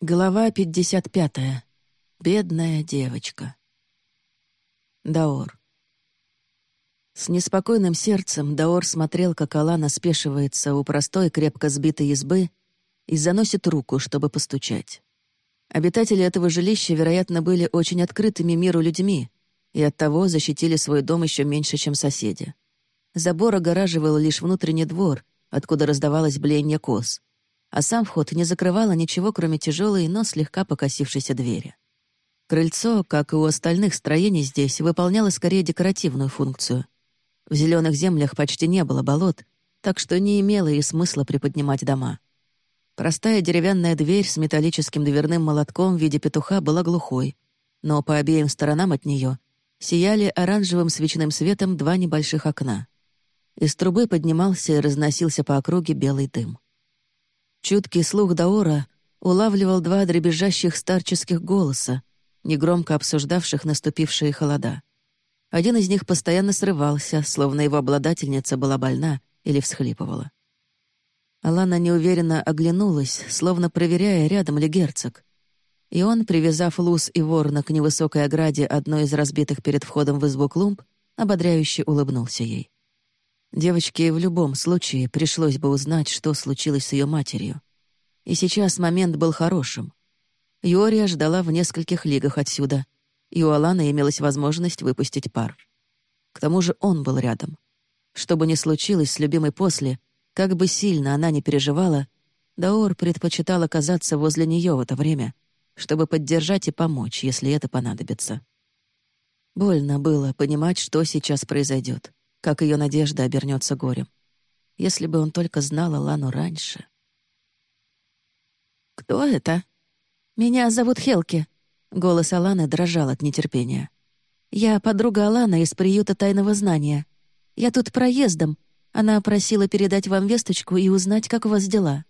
Глава 55. Бедная девочка. Даор. С неспокойным сердцем Даор смотрел, как Алана спешивается у простой, крепко сбитой избы и заносит руку, чтобы постучать. Обитатели этого жилища, вероятно, были очень открытыми миру людьми и оттого защитили свой дом еще меньше, чем соседи. Забор огораживал лишь внутренний двор, откуда раздавалось блеяние коз — а сам вход не закрывало ничего, кроме тяжелой, но слегка покосившейся двери. Крыльцо, как и у остальных строений здесь, выполняло скорее декоративную функцию. В зеленых землях почти не было болот, так что не имело и смысла приподнимать дома. Простая деревянная дверь с металлическим дверным молотком в виде петуха была глухой, но по обеим сторонам от нее сияли оранжевым свечным светом два небольших окна. Из трубы поднимался и разносился по округе белый дым. Чуткий слух Даора улавливал два дребезжащих старческих голоса, негромко обсуждавших наступившие холода. Один из них постоянно срывался, словно его обладательница была больна или всхлипывала. Алана неуверенно оглянулась, словно проверяя, рядом ли герцог. И он, привязав луз и ворона к невысокой ограде одной из разбитых перед входом в избу клумб, ободряюще улыбнулся ей. Девочке в любом случае пришлось бы узнать, что случилось с ее матерью. И сейчас момент был хорошим. Юория ждала в нескольких лигах отсюда, и у Аланы имелась возможность выпустить пар. К тому же он был рядом. Что бы ни случилось с любимой после, как бы сильно она ни переживала, Даор предпочитал оказаться возле нее в это время, чтобы поддержать и помочь, если это понадобится. Больно было понимать, что сейчас произойдет как ее надежда обернется горем. Если бы он только знал Алану раньше. «Кто это?» «Меня зовут Хелки». Голос Аланы дрожал от нетерпения. «Я подруга Алана из приюта тайного знания. Я тут проездом. Она просила передать вам весточку и узнать, как у вас дела».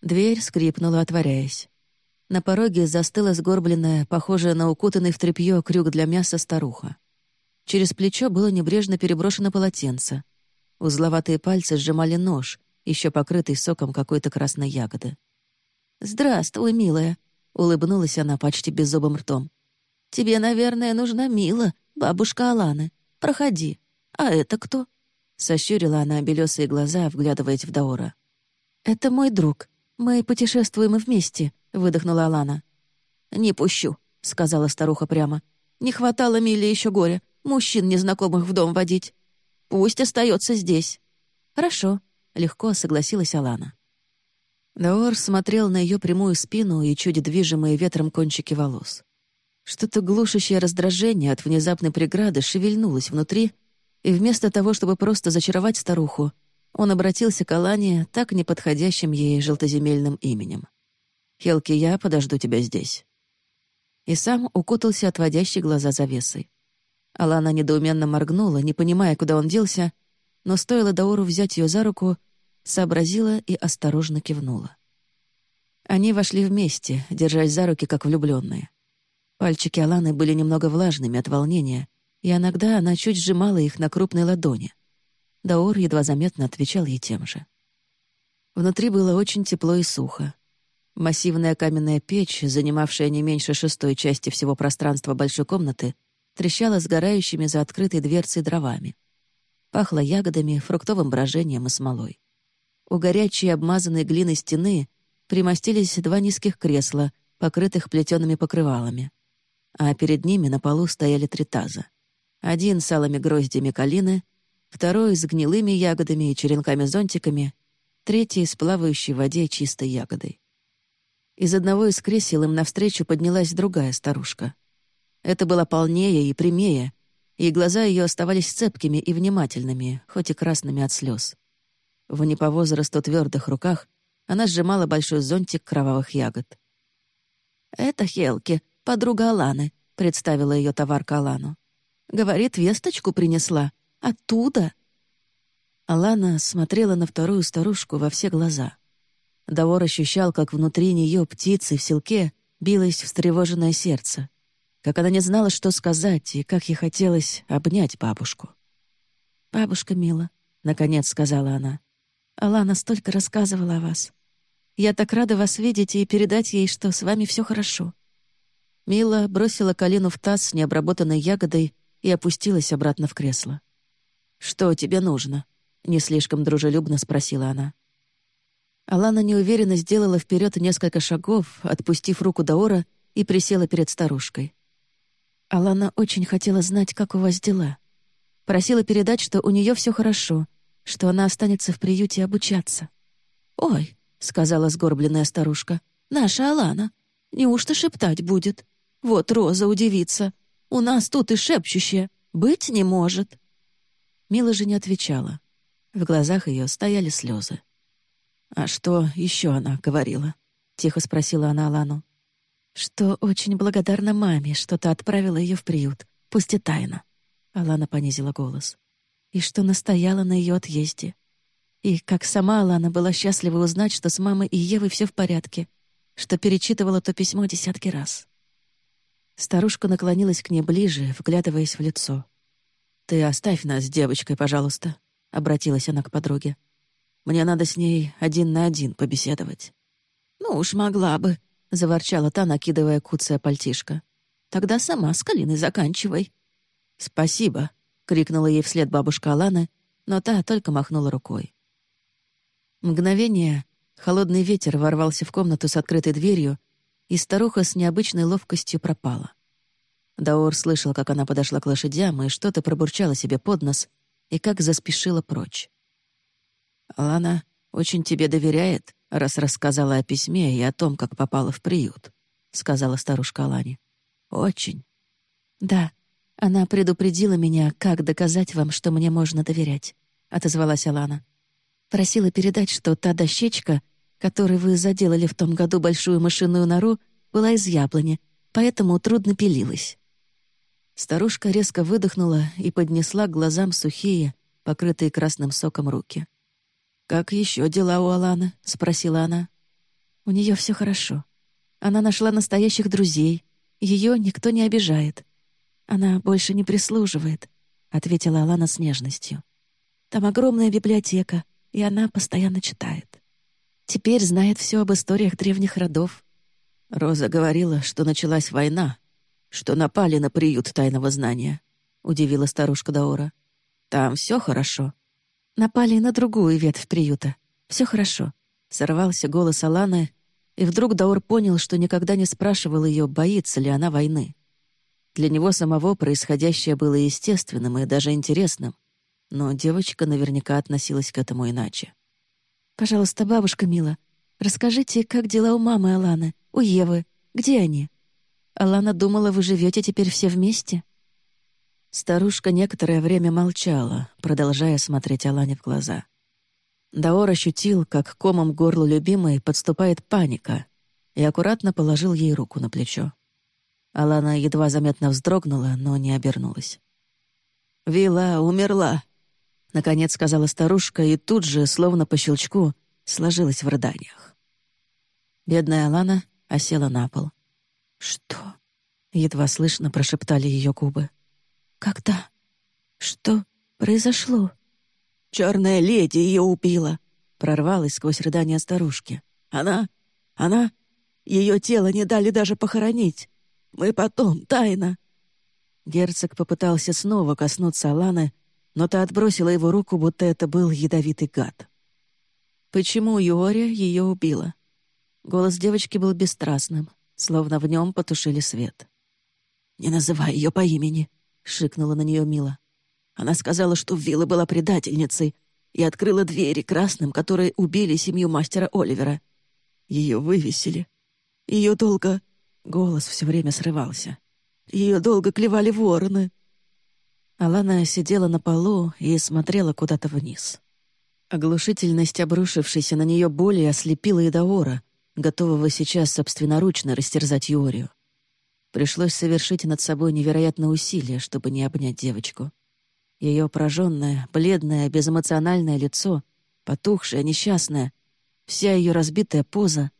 Дверь скрипнула, отворяясь. На пороге застыла сгорбленная, похожая на укутанный в тряпье крюк для мяса старуха. Через плечо было небрежно переброшено полотенце. Узловатые пальцы сжимали нож, еще покрытый соком какой-то красной ягоды. «Здравствуй, милая», — улыбнулась она почти беззубым ртом. «Тебе, наверное, нужна Мила, бабушка Аланы. Проходи. А это кто?» Сощурила она белесые глаза, вглядываясь в Даора. «Это мой друг. Мы путешествуем вместе», — выдохнула Алана. «Не пущу», — сказала старуха прямо. «Не хватало Миле еще горя мужчин незнакомых в дом водить. Пусть остается здесь». «Хорошо», — легко согласилась Алана. Даор смотрел на ее прямую спину и чуть движимые ветром кончики волос. Что-то глушащее раздражение от внезапной преграды шевельнулось внутри, и вместо того, чтобы просто зачаровать старуху, он обратился к Алане так неподходящим ей желтоземельным именем. «Хелки, я подожду тебя здесь». И сам укутался отводящей глаза завесой. Алана недоуменно моргнула, не понимая, куда он делся, но стоило Дауру взять ее за руку, сообразила и осторожно кивнула. Они вошли вместе, держась за руки, как влюбленные. Пальчики Аланы были немного влажными от волнения, и иногда она чуть сжимала их на крупной ладони. Даор едва заметно отвечал ей тем же. Внутри было очень тепло и сухо. Массивная каменная печь, занимавшая не меньше шестой части всего пространства большой комнаты, трещала сгорающими за открытой дверцей дровами. Пахло ягодами, фруктовым брожением и смолой. У горячей обмазанной глиной стены примостились два низких кресла, покрытых плетеными покрывалами. А перед ними на полу стояли три таза. Один с алыми гроздями калины, второй с гнилыми ягодами и черенками-зонтиками, третий с плавающей в воде чистой ягодой. Из одного из кресел им навстречу поднялась другая старушка. Это было полнее и прямее, и глаза ее оставались цепкими и внимательными, хоть и красными от слез. В не по возрасту твердых руках она сжимала большой зонтик кровавых ягод. «Это Хелки, подруга Аланы», — представила ее товарка Алану. «Говорит, весточку принесла. Оттуда». Алана смотрела на вторую старушку во все глаза. Давор ощущал, как внутри нее птицы в селке билось встревоженное сердце как она не знала, что сказать, и как ей хотелось обнять бабушку. «Бабушка мила», — наконец сказала она, — «Алана столько рассказывала о вас. Я так рада вас видеть и передать ей, что с вами все хорошо». Мила бросила колено в таз с необработанной ягодой и опустилась обратно в кресло. «Что тебе нужно?» — не слишком дружелюбно спросила она. Алана неуверенно сделала вперед несколько шагов, отпустив руку Даора и присела перед старушкой. Алана очень хотела знать, как у вас дела. Просила передать, что у нее все хорошо, что она останется в приюте обучаться. «Ой», — сказала сгорбленная старушка, — «наша Алана. Неужто шептать будет? Вот Роза удивится. У нас тут и шепчущее. Быть не может». Мила же не отвечала. В глазах ее стояли слезы. «А что еще она говорила?» — тихо спросила она Алану. «Что очень благодарна маме, что та отправила ее в приют, пусть и тайно». Алана понизила голос. «И что настояла на ее отъезде. И как сама Алана была счастлива узнать, что с мамой и Евой все в порядке, что перечитывала то письмо десятки раз». Старушка наклонилась к ней ближе, вглядываясь в лицо. «Ты оставь нас с девочкой, пожалуйста», — обратилась она к подруге. Мне надо с ней один на один побеседовать». «Ну уж могла бы», — заворчала та, накидывая куцая пальтишко. «Тогда сама с Калиной заканчивай». «Спасибо», — крикнула ей вслед бабушка Алана, но та только махнула рукой. Мгновение холодный ветер ворвался в комнату с открытой дверью, и старуха с необычной ловкостью пропала. Даор слышал, как она подошла к лошадям и что-то пробурчала себе под нос, и как заспешила прочь. Лана очень тебе доверяет, раз рассказала о письме и о том, как попала в приют», — сказала старушка Алане. «Очень». «Да, она предупредила меня, как доказать вам, что мне можно доверять», — отозвалась Алана. «Просила передать, что та дощечка, которой вы заделали в том году большую мышиную нору, была из яблони, поэтому трудно пилилась». Старушка резко выдохнула и поднесла к глазам сухие, покрытые красным соком руки. «Как еще дела у Аланы?» — спросила она. «У нее все хорошо. Она нашла настоящих друзей. Ее никто не обижает. Она больше не прислуживает», — ответила Алана с нежностью. «Там огромная библиотека, и она постоянно читает. Теперь знает все об историях древних родов». Роза говорила, что началась война, что напали на приют тайного знания, — удивила старушка Даора. «Там все хорошо?» Напали на другую ветвь приюта. Все хорошо. Сорвался голос Аланы, и вдруг Даор понял, что никогда не спрашивал ее, боится ли она войны. Для него самого происходящее было естественным и даже интересным, но девочка наверняка относилась к этому иначе. «Пожалуйста, бабушка Мила, расскажите, как дела у мамы Аланы, у Евы, где они? Алана думала, вы живете теперь все вместе?» Старушка некоторое время молчала, продолжая смотреть Алане в глаза. Даор ощутил, как комом к горлу любимой подступает паника, и аккуратно положил ей руку на плечо. Алана едва заметно вздрогнула, но не обернулась. «Вила умерла», — наконец сказала старушка, и тут же, словно по щелчку, сложилась в рыданиях. Бедная Алана осела на пол. «Что?» — едва слышно прошептали ее губы. «Когда? Что произошло?» «Черная леди ее убила!» — прорвалась сквозь рыдания старушки. «Она... она... Ее тело не дали даже похоронить. Мы потом, тайно...» Герцог попытался снова коснуться Аланы, но та отбросила его руку, будто это был ядовитый гад. Почему Юория ее убила? Голос девочки был бесстрастным, словно в нем потушили свет. «Не называй ее по имени», — шикнула на нее Мила. Она сказала, что Вилла была предательницей и открыла двери красным, которые убили семью мастера Оливера. Ее вывесили. Ее долго... Голос все время срывался. Ее долго клевали вороны. Алана сидела на полу и смотрела куда-то вниз. Оглушительность обрушившейся на нее боли ослепила Идаора, готового сейчас собственноручно растерзать Юорию. Пришлось совершить над собой невероятное усилие, чтобы не обнять девочку. Ее пораженное, бледное, безэмоциональное лицо, потухшее, несчастное, вся ее разбитая поза.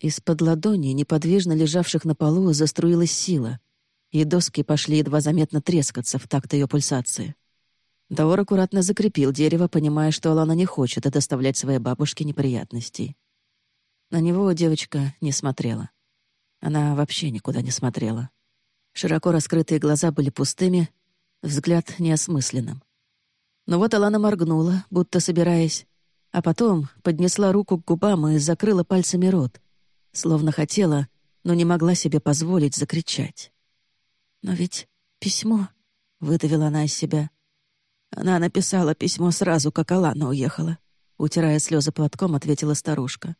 Из-под ладони, неподвижно лежавших на полу, заструилась сила, и доски пошли едва заметно трескаться в такт ее пульсации. Даор аккуратно закрепил дерево, понимая, что Алана не хочет доставлять своей бабушке неприятностей. На него девочка не смотрела. Она вообще никуда не смотрела. Широко раскрытые глаза были пустыми, взгляд неосмысленным. Но вот Алана моргнула, будто собираясь, а потом поднесла руку к губам и закрыла пальцами рот, словно хотела, но не могла себе позволить закричать. «Но ведь письмо...» — выдавила она из себя. Она написала письмо сразу, как Алана уехала. Утирая слезы платком, ответила старушка.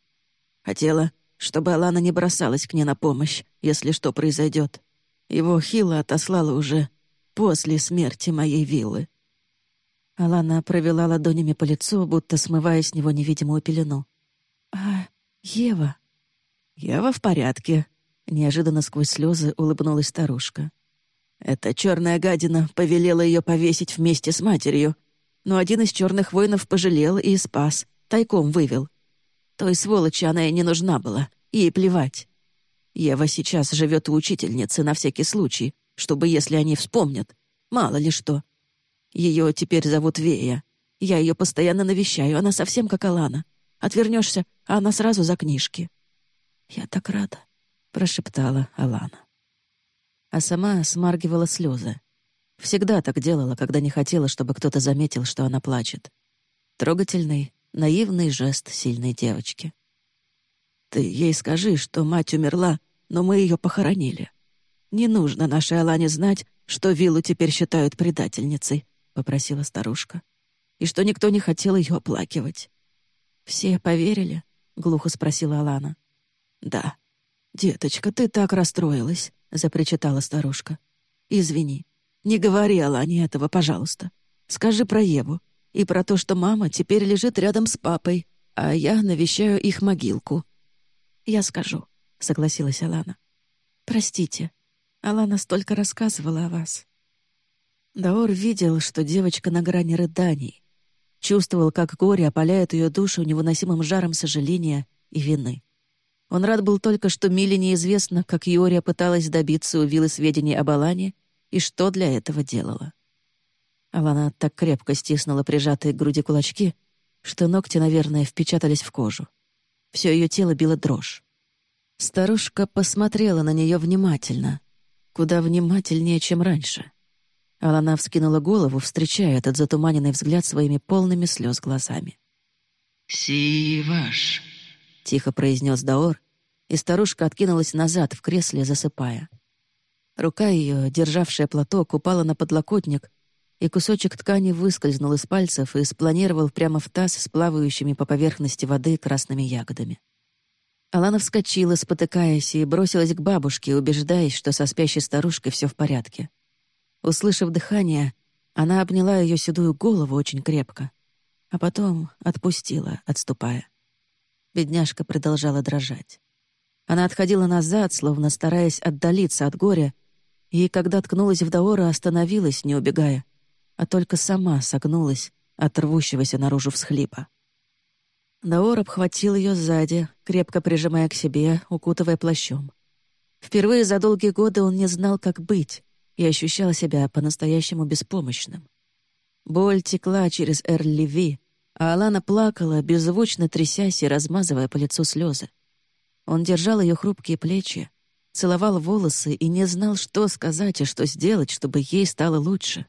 Хотела, чтобы Алана не бросалась к ней на помощь, если что произойдет. Его Хила отослала уже после смерти моей виллы. Алана провела ладонями по лицу, будто смывая с него невидимую пелену. «А Ева?» «Ева в порядке», — неожиданно сквозь слезы улыбнулась старушка. Эта черная гадина повелела ее повесить вместе с матерью, но один из черных воинов пожалел и спас, тайком вывел. Той сволочи она и не нужна была, ей плевать. Ева сейчас живет у учительницы на всякий случай, чтобы, если они вспомнят, мало ли что. Ее теперь зовут Вея. Я ее постоянно навещаю, она совсем как Алана. Отвернешься, а она сразу за книжки. «Я так рада», — прошептала Алана а сама смаргивала слезы. Всегда так делала, когда не хотела, чтобы кто-то заметил, что она плачет. Трогательный, наивный жест сильной девочки. «Ты ей скажи, что мать умерла, но мы ее похоронили. Не нужно нашей Алане знать, что Виллу теперь считают предательницей», — попросила старушка. «И что никто не хотел ее оплакивать». «Все поверили?» — глухо спросила Алана. «Да. Деточка, ты так расстроилась. — запричитала старушка. «Извини. Не говори Алане этого, пожалуйста. Скажи про Еву и про то, что мама теперь лежит рядом с папой, а я навещаю их могилку». «Я скажу», — согласилась Алана. «Простите, Алана столько рассказывала о вас». Даор видел, что девочка на грани рыданий. Чувствовал, как горе опаляет ее душу невыносимым жаром сожаления и вины. Он рад был только, что Миле неизвестно, как Юрия пыталась добиться у Вилы сведений об Алане и что для этого делала. Алана так крепко стиснула прижатые к груди кулачки, что ногти, наверное, впечатались в кожу. Все ее тело било дрожь. Старушка посмотрела на нее внимательно, куда внимательнее, чем раньше. Алана вскинула голову, встречая этот затуманенный взгляд своими полными слез глазами. «Сиваш», — тихо произнес Даор, и старушка откинулась назад в кресле, засыпая. Рука ее, державшая платок, упала на подлокотник, и кусочек ткани выскользнул из пальцев и спланировал прямо в таз с плавающими по поверхности воды красными ягодами. Алана вскочила, спотыкаясь, и бросилась к бабушке, убеждаясь, что со спящей старушкой все в порядке. Услышав дыхание, она обняла ее седую голову очень крепко, а потом отпустила, отступая. Бедняжка продолжала дрожать. Она отходила назад, словно стараясь отдалиться от горя, и, когда ткнулась в Даора, остановилась, не убегая, а только сама согнулась от рвущегося наружу всхлипа. Даор обхватил ее сзади, крепко прижимая к себе, укутывая плащом. Впервые за долгие годы он не знал, как быть, и ощущал себя по-настоящему беспомощным. Боль текла через Эрли-Ви, а Алана плакала, беззвучно трясясь и размазывая по лицу слезы. Он держал ее хрупкие плечи, целовал волосы и не знал, что сказать и что сделать, чтобы ей стало лучше.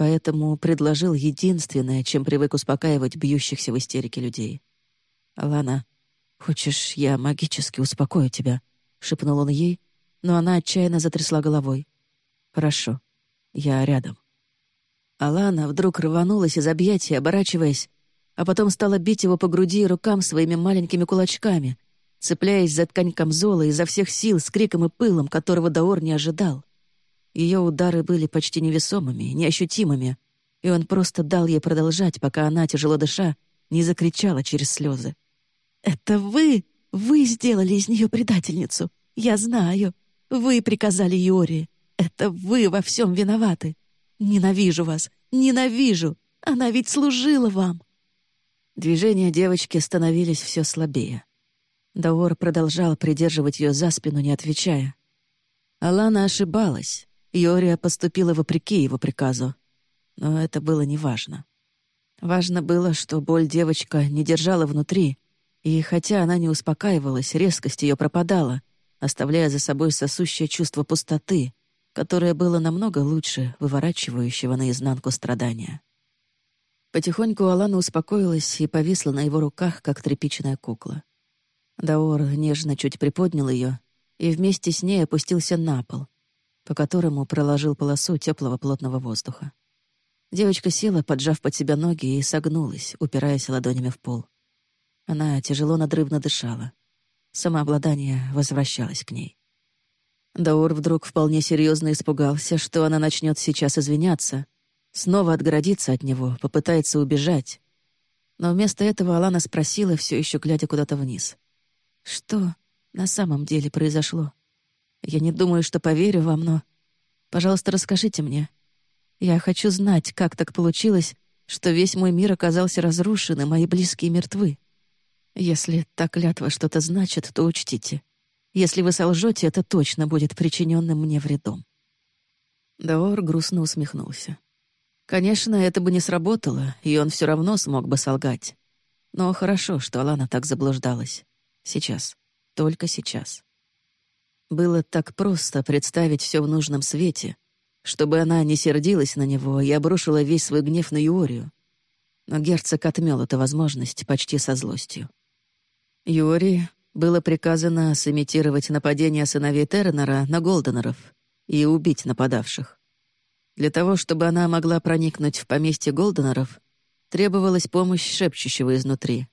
Поэтому предложил единственное, чем привык успокаивать бьющихся в истерике людей. «Алана, хочешь, я магически успокою тебя?» — шепнул он ей, но она отчаянно затрясла головой. «Хорошо, я рядом». Алана вдруг рванулась из объятий, оборачиваясь, а потом стала бить его по груди и рукам своими маленькими кулачками, цепляясь за ткань камзола изо всех сил с криком и пылом, которого Даор не ожидал. Ее удары были почти невесомыми, неощутимыми, и он просто дал ей продолжать, пока она, тяжело дыша, не закричала через слезы. «Это вы! Вы сделали из нее предательницу! Я знаю! Вы приказали Йори! Это вы во всем виноваты! Ненавижу вас! Ненавижу! Она ведь служила вам!» Движения девочки становились все слабее. Даор продолжал придерживать ее за спину, не отвечая. Алана ошибалась. Йория поступила вопреки его приказу. Но это было неважно. Важно было, что боль девочка не держала внутри, И хотя она не успокаивалась, резкость ее пропадала, оставляя за собой сосущее чувство пустоты, которое было намного лучше выворачивающего наизнанку страдания. Потихоньку Алана успокоилась и повисла на его руках, как тряпичная кукла. Даор нежно чуть приподнял ее и вместе с ней опустился на пол, по которому проложил полосу теплого плотного воздуха. Девочка села, поджав под себя ноги, и согнулась, упираясь ладонями в пол. Она тяжело надрывно дышала. Самообладание возвращалось к ней. Даур вдруг вполне серьезно испугался, что она начнет сейчас извиняться, снова отгородиться от него, попытается убежать. Но вместо этого Алана спросила, все еще глядя куда-то вниз. «Что на самом деле произошло? Я не думаю, что поверю вам, но... Пожалуйста, расскажите мне. Я хочу знать, как так получилось, что весь мой мир оказался разрушен, и мои близкие мертвы. Если та клятва что-то значит, то учтите. Если вы солжете, это точно будет причиненным мне вредом. Даор грустно усмехнулся. Конечно, это бы не сработало, и он все равно смог бы солгать. Но хорошо, что Алана так заблуждалась. Сейчас. Только сейчас. Было так просто представить все в нужном свете, чтобы она не сердилась на него и обрушила весь свой гнев на Юорию. Но герцог отмел эту возможность почти со злостью. Юрий было приказано сымитировать нападение сыновей Тернера на Голденеров и убить нападавших. Для того, чтобы она могла проникнуть в поместье Голденеров, требовалась помощь шепчущего изнутри.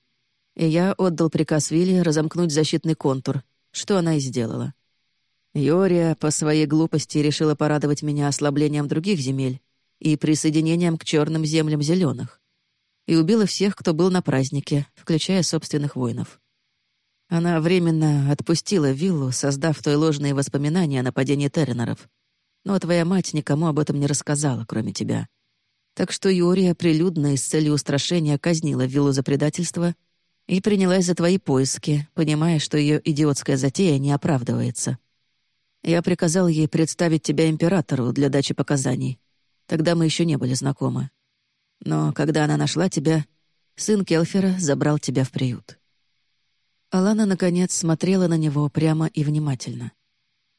И я отдал приказ Вилли разомкнуть защитный контур, что она и сделала. Йория по своей глупости решила порадовать меня ослаблением других земель и присоединением к черным землям зеленых, и убила всех, кто был на празднике, включая собственных воинов. Она временно отпустила виллу, создав той ложные воспоминания о нападении Терренеров. Но твоя мать никому об этом не рассказала, кроме тебя. Так что Юрия прилюдно из цели устрашения казнила виллу за предательство и принялась за твои поиски, понимая, что ее идиотская затея не оправдывается. Я приказал ей представить тебя императору для дачи показаний. Тогда мы еще не были знакомы. Но когда она нашла тебя, сын Келфера забрал тебя в приют. Алана, наконец, смотрела на него прямо и внимательно.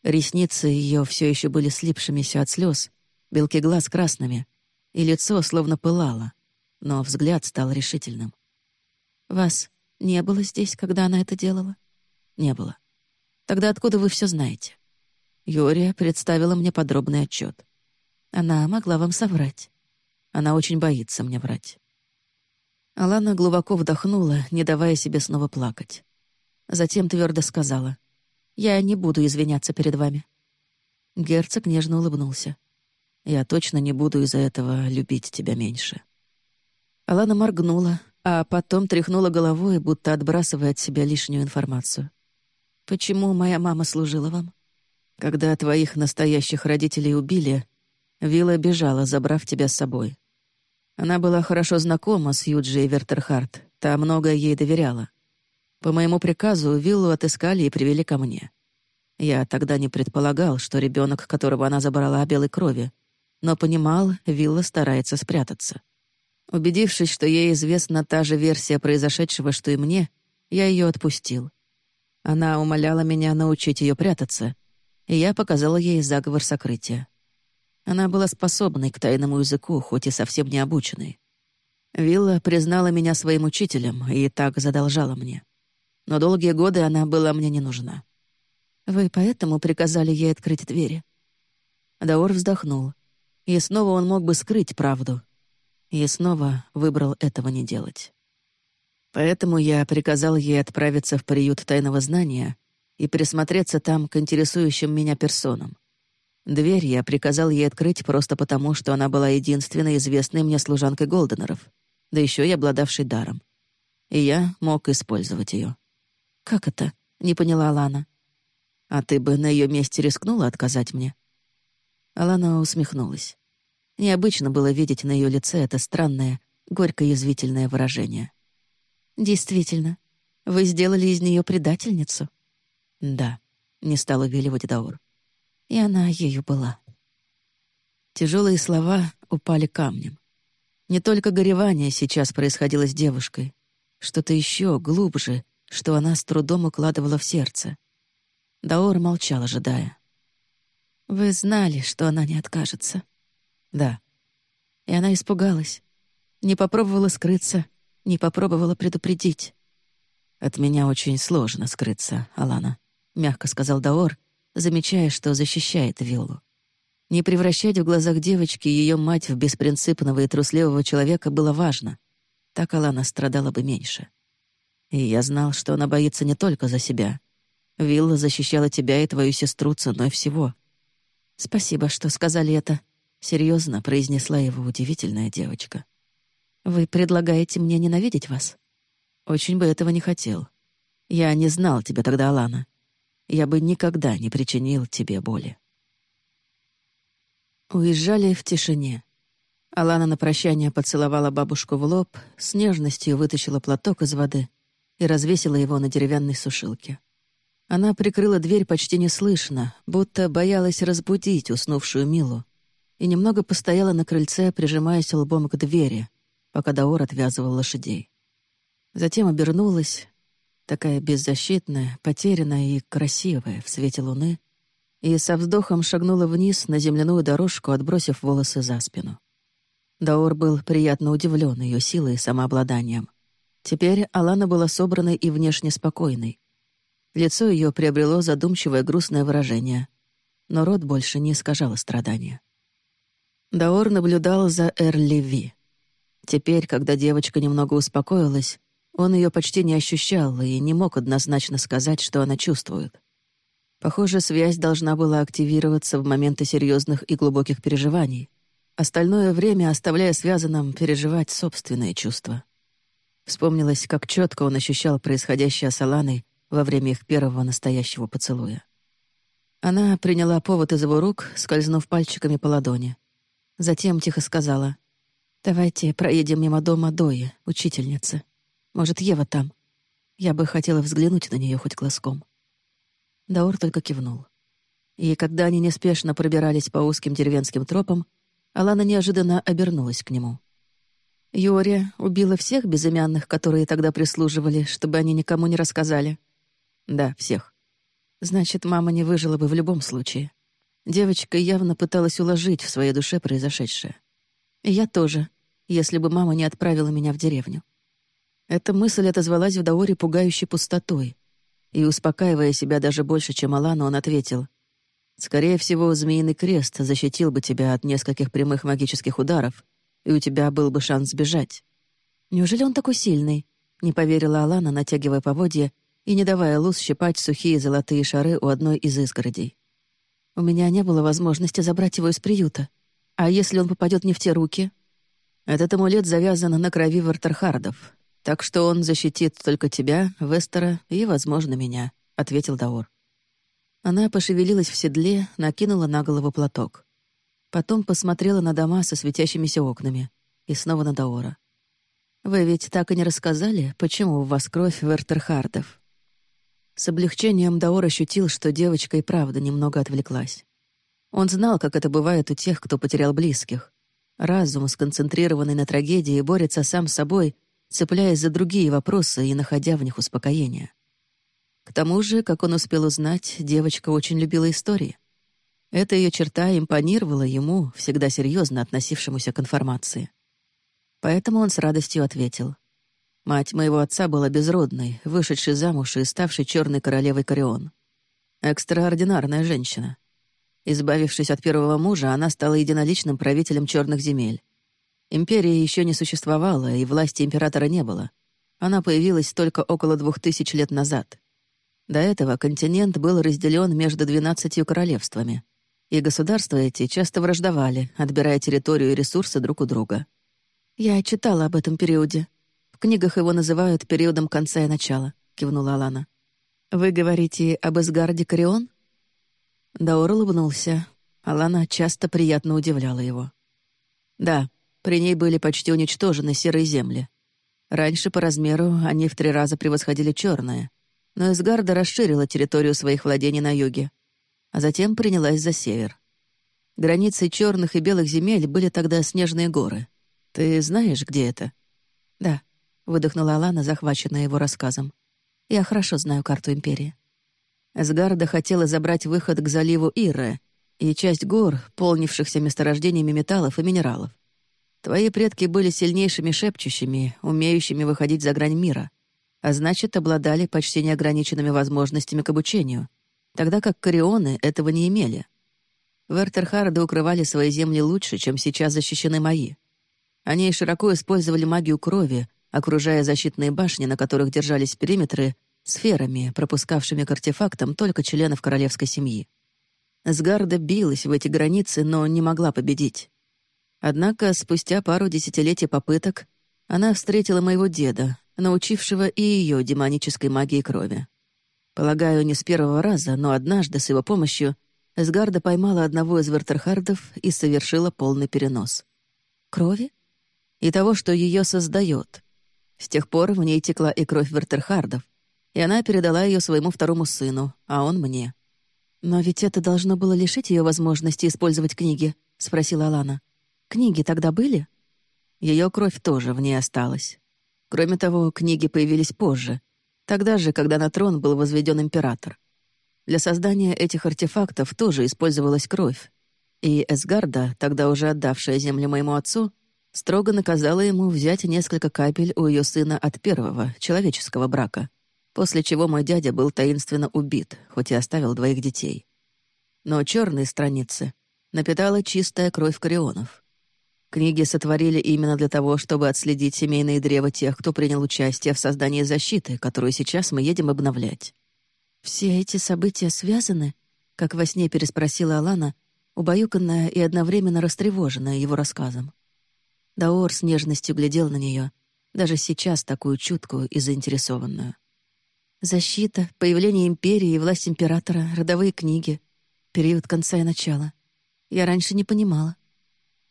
Ресницы ее все еще были слипшимися от слез, белки глаз красными, и лицо словно пылало, но взгляд стал решительным. «Вас не было здесь, когда она это делала?» «Не было. Тогда откуда вы все знаете?» Юрия представила мне подробный отчет. Она могла вам соврать. Она очень боится мне врать. Алана глубоко вдохнула, не давая себе снова плакать. Затем твердо сказала. «Я не буду извиняться перед вами». Герцог нежно улыбнулся. «Я точно не буду из-за этого любить тебя меньше». Алана моргнула, а потом тряхнула головой, будто отбрасывая от себя лишнюю информацию. «Почему моя мама служила вам?» «Когда твоих настоящих родителей убили, Вилла бежала, забрав тебя с собой. Она была хорошо знакома с Юджией Вертерхарт, та многое ей доверяла. По моему приказу виллу отыскали и привели ко мне. Я тогда не предполагал, что ребенок, которого она забрала, белой крови, но понимал, вилла старается спрятаться. Убедившись, что ей известна та же версия произошедшего, что и мне, я ее отпустил. Она умоляла меня научить ее прятаться, и я показала ей заговор сокрытия. Она была способной к тайному языку, хоть и совсем не обученной. Вилла признала меня своим учителем и так задолжала мне но долгие годы она была мне не нужна. Вы поэтому приказали ей открыть двери?» Даор вздохнул. И снова он мог бы скрыть правду. И снова выбрал этого не делать. Поэтому я приказал ей отправиться в приют тайного знания и присмотреться там к интересующим меня персонам. Дверь я приказал ей открыть просто потому, что она была единственной известной мне служанкой Голденеров, да еще и обладавшей даром. И я мог использовать ее. «Как это?» — не поняла Лана. «А ты бы на ее месте рискнула отказать мне?» Алана усмехнулась. Необычно было видеть на ее лице это странное, горько-язвительное выражение. «Действительно, вы сделали из нее предательницу?» «Да», — не стала веливать Даур. И она ею была. Тяжелые слова упали камнем. Не только горевание сейчас происходило с девушкой. Что-то еще глубже, что она с трудом укладывала в сердце. Даор молчал, ожидая. «Вы знали, что она не откажется?» «Да». И она испугалась. Не попробовала скрыться, не попробовала предупредить. «От меня очень сложно скрыться, Алана», — мягко сказал Даор, замечая, что защищает Виллу. Не превращать в глазах девочки ее мать в беспринципного и трусливого человека было важно. Так Алана страдала бы меньше. И я знал, что она боится не только за себя. Вилла защищала тебя и твою сестру ценой всего. «Спасибо, что сказали это», — серьезно произнесла его удивительная девочка. «Вы предлагаете мне ненавидеть вас?» «Очень бы этого не хотел. Я не знал тебя тогда, Алана. Я бы никогда не причинил тебе боли». Уезжали в тишине. Алана на прощание поцеловала бабушку в лоб, с нежностью вытащила платок из воды и развесила его на деревянной сушилке. Она прикрыла дверь почти неслышно, будто боялась разбудить уснувшую Милу, и немного постояла на крыльце, прижимаясь лбом к двери, пока Даор отвязывал лошадей. Затем обернулась, такая беззащитная, потерянная и красивая в свете луны, и со вздохом шагнула вниз на земляную дорожку, отбросив волосы за спину. Даор был приятно удивлен ее силой и самообладанием. Теперь Алана была собранной и внешне спокойной. Лицо ее приобрело задумчивое грустное выражение, но рот больше не искажало страдания. Даор наблюдал за Эрли Теперь, когда девочка немного успокоилась, он ее почти не ощущал и не мог однозначно сказать, что она чувствует. Похоже, связь должна была активироваться в моменты серьезных и глубоких переживаний, остальное время оставляя связанным переживать собственные чувства. Вспомнилось, как четко он ощущал происходящее с Аланой во время их первого настоящего поцелуя. Она приняла повод из его рук, скользнув пальчиками по ладони. Затем тихо сказала, «Давайте проедем мимо дома Дои, учительницы. Может, Ева там? Я бы хотела взглянуть на нее хоть глазком». Даор только кивнул. И когда они неспешно пробирались по узким деревенским тропам, Алана неожиданно обернулась к нему. «Юрия убила всех безымянных, которые тогда прислуживали, чтобы они никому не рассказали?» «Да, всех». «Значит, мама не выжила бы в любом случае». Девочка явно пыталась уложить в своей душе произошедшее. И я тоже, если бы мама не отправила меня в деревню. Эта мысль отозвалась в Даоре пугающей пустотой, и, успокаивая себя даже больше, чем Алану, он ответил. «Скорее всего, Змеиный Крест защитил бы тебя от нескольких прямых магических ударов, и у тебя был бы шанс сбежать». «Неужели он такой сильный?» — не поверила Алана, натягивая поводья и не давая Луз щипать сухие золотые шары у одной из изгородей. «У меня не было возможности забрать его из приюта. А если он попадет не в те руки?» «Этот амулет завязан на крови Вартерхардов, так что он защитит только тебя, Вестера и, возможно, меня», — ответил Даор. Она пошевелилась в седле, накинула на голову платок. Потом посмотрела на дома со светящимися окнами и снова на Даора. «Вы ведь так и не рассказали, почему у вас кровь Вертерхардов?» С облегчением Даор ощутил, что девочка и правда немного отвлеклась. Он знал, как это бывает у тех, кто потерял близких. Разум, сконцентрированный на трагедии, борется сам с собой — цепляясь за другие вопросы и находя в них успокоение. К тому же, как он успел узнать, девочка очень любила истории. Эта ее черта импонировала ему, всегда серьезно относившемуся к информации. Поэтому он с радостью ответил. «Мать моего отца была безродной, вышедшей замуж и ставшей черной королевой Корион. Экстраординарная женщина. Избавившись от первого мужа, она стала единоличным правителем черных земель. Империи еще не существовало, и власти императора не было. Она появилась только около двух тысяч лет назад. До этого континент был разделен между двенадцатью королевствами, и государства эти часто враждовали, отбирая территорию и ресурсы друг у друга. «Я читала об этом периоде. В книгах его называют периодом конца и начала», — кивнула Алана. «Вы говорите об Эсгарде Корион?» Даор улыбнулся. Алана часто приятно удивляла его. «Да, при ней были почти уничтожены серые земли. Раньше по размеру они в три раза превосходили черные, но Эсгарда расширила территорию своих владений на юге, а затем принялась за север. Границей черных и белых земель были тогда снежные горы. Ты знаешь, где это? Да, выдохнула Алана, захваченная его рассказом. Я хорошо знаю карту Империи. Эсгарда хотела забрать выход к заливу Ирре и часть гор, полнившихся месторождениями металлов и минералов. Твои предки были сильнейшими шепчущими, умеющими выходить за грань мира, а значит, обладали почти неограниченными возможностями к обучению, тогда как корионы этого не имели. Вертерхарды укрывали свои земли лучше, чем сейчас защищены мои. Они широко использовали магию крови, окружая защитные башни, на которых держались периметры, сферами, пропускавшими к артефактам только членов королевской семьи. Сгарда билась в эти границы, но не могла победить. Однако спустя пару десятилетий попыток она встретила моего деда, научившего и ее демонической магии крови. Полагаю, не с первого раза, но однажды с его помощью Эсгарда поймала одного из вертерхардов и совершила полный перенос. Крови? И того, что ее создает. С тех пор в ней текла и кровь вертерхардов, и она передала ее своему второму сыну, а он мне. «Но ведь это должно было лишить ее возможности использовать книги», — спросила Алана. «Книги тогда были?» Ее кровь тоже в ней осталась. Кроме того, книги появились позже, тогда же, когда на трон был возведен император. Для создания этих артефактов тоже использовалась кровь. И Эсгарда, тогда уже отдавшая землю моему отцу, строго наказала ему взять несколько капель у ее сына от первого, человеческого брака, после чего мой дядя был таинственно убит, хоть и оставил двоих детей. Но черные страницы напитала чистая кровь Корионов. Книги сотворили именно для того, чтобы отследить семейные древа тех, кто принял участие в создании защиты, которую сейчас мы едем обновлять. «Все эти события связаны?» — как во сне переспросила Алана, убаюканная и одновременно растревоженная его рассказом. Даор с нежностью глядел на нее, даже сейчас такую чуткую и заинтересованную. Защита, появление империи и власть императора, родовые книги, период конца и начала. Я раньше не понимала.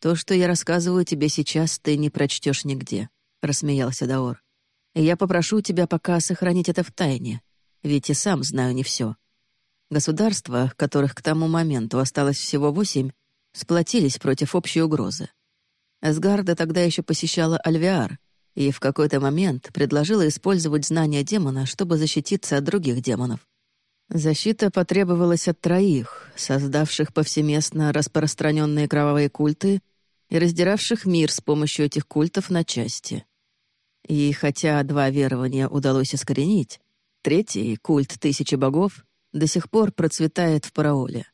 «То, что я рассказываю тебе сейчас, ты не прочтешь нигде», — рассмеялся Даор. «И я попрошу тебя пока сохранить это в тайне, ведь и сам знаю не все. Государства, которых к тому моменту осталось всего восемь, сплотились против общей угрозы. Асгарда тогда еще посещала Альвиар и в какой-то момент предложила использовать знания демона, чтобы защититься от других демонов. Защита потребовалась от троих, создавших повсеместно распространенные кровавые культы и раздиравших мир с помощью этих культов на части. И хотя два верования удалось искоренить, Третий, культ Тысячи Богов, до сих пор процветает в Параоле.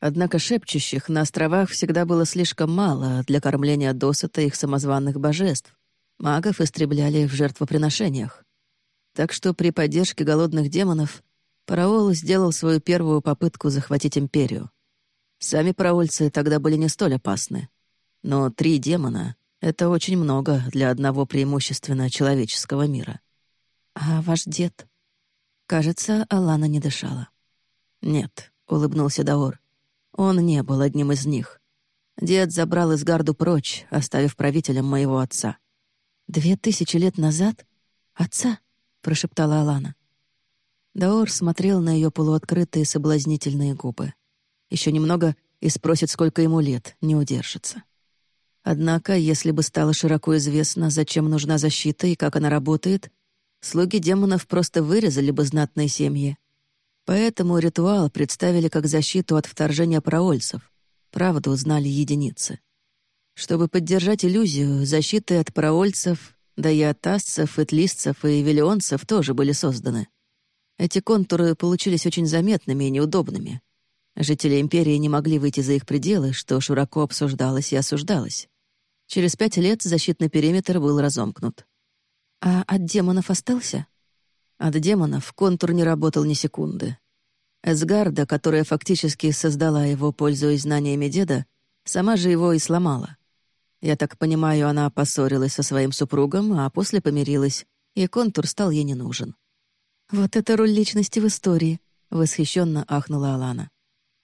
Однако шепчущих на островах всегда было слишком мало для кормления досыта их самозванных божеств. Магов истребляли в жертвоприношениях. Так что при поддержке голодных демонов Параол сделал свою первую попытку захватить империю. Сами параольцы тогда были не столь опасны. Но три демона — это очень много для одного преимущественно человеческого мира. «А ваш дед?» Кажется, Алана не дышала. «Нет», — улыбнулся Даор. «Он не был одним из них. Дед забрал Изгарду прочь, оставив правителем моего отца». «Две тысячи лет назад? Отца?» — прошептала Алана. Даор смотрел на ее полуоткрытые соблазнительные губы. Еще немного и спросит, сколько ему лет, не удержится. Однако, если бы стало широко известно, зачем нужна защита и как она работает, слуги демонов просто вырезали бы знатные семьи. Поэтому ритуал представили как защиту от вторжения проольцев. Правду узнали единицы. Чтобы поддержать иллюзию, защиты от проольцев, да и от асцев, этлистцев и велионцев тоже были созданы. Эти контуры получились очень заметными и неудобными. Жители Империи не могли выйти за их пределы, что широко обсуждалось и осуждалось. Через пять лет защитный периметр был разомкнут. А от демонов остался? От демонов контур не работал ни секунды. Эсгарда, которая фактически создала его, пользуясь знаниями деда, сама же его и сломала. Я так понимаю, она поссорилась со своим супругом, а после помирилась, и контур стал ей не нужен. «Вот это роль личности в истории», — восхищенно ахнула Алана.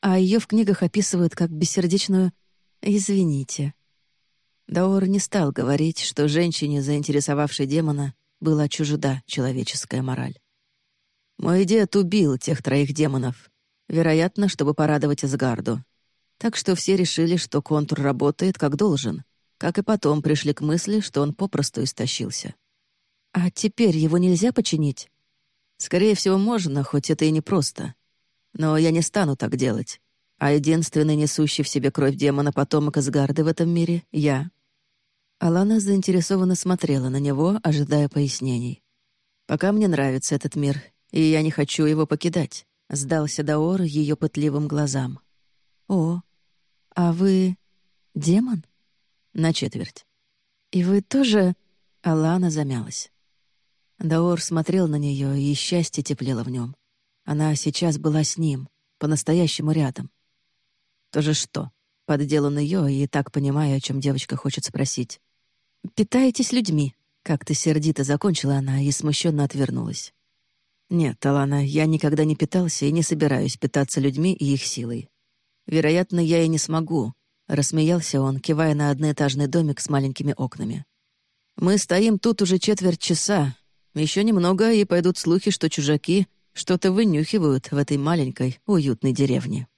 «А ее в книгах описывают как бессердечную... Извините, Даор не стал говорить, что женщине, заинтересовавшей демона, была чужда человеческая мораль. «Мой дед убил тех троих демонов, вероятно, чтобы порадовать Изгарду. Так что все решили, что контур работает как должен, как и потом пришли к мысли, что он попросту истощился. А теперь его нельзя починить? Скорее всего, можно, хоть это и непросто. Но я не стану так делать. А единственный несущий в себе кровь демона потомок Асгарда в этом мире — я. Алана заинтересованно смотрела на него, ожидая пояснений. «Пока мне нравится этот мир, и я не хочу его покидать», — сдался Даор ее пытливым глазам. «О, а вы демон?» «На четверть». «И вы тоже...» — Алана замялась. Даор смотрел на нее, и счастье теплело в нем. Она сейчас была с ним, по-настоящему рядом. «То же что?» — поддел он ее, и так понимая, о чем девочка хочет спросить. «Питаетесь людьми», — как-то сердито закончила она и смущенно отвернулась. «Нет, Алана, я никогда не питался и не собираюсь питаться людьми и их силой. Вероятно, я и не смогу», — рассмеялся он, кивая на одноэтажный домик с маленькими окнами. «Мы стоим тут уже четверть часа, еще немного, и пойдут слухи, что чужаки что-то вынюхивают в этой маленькой, уютной деревне.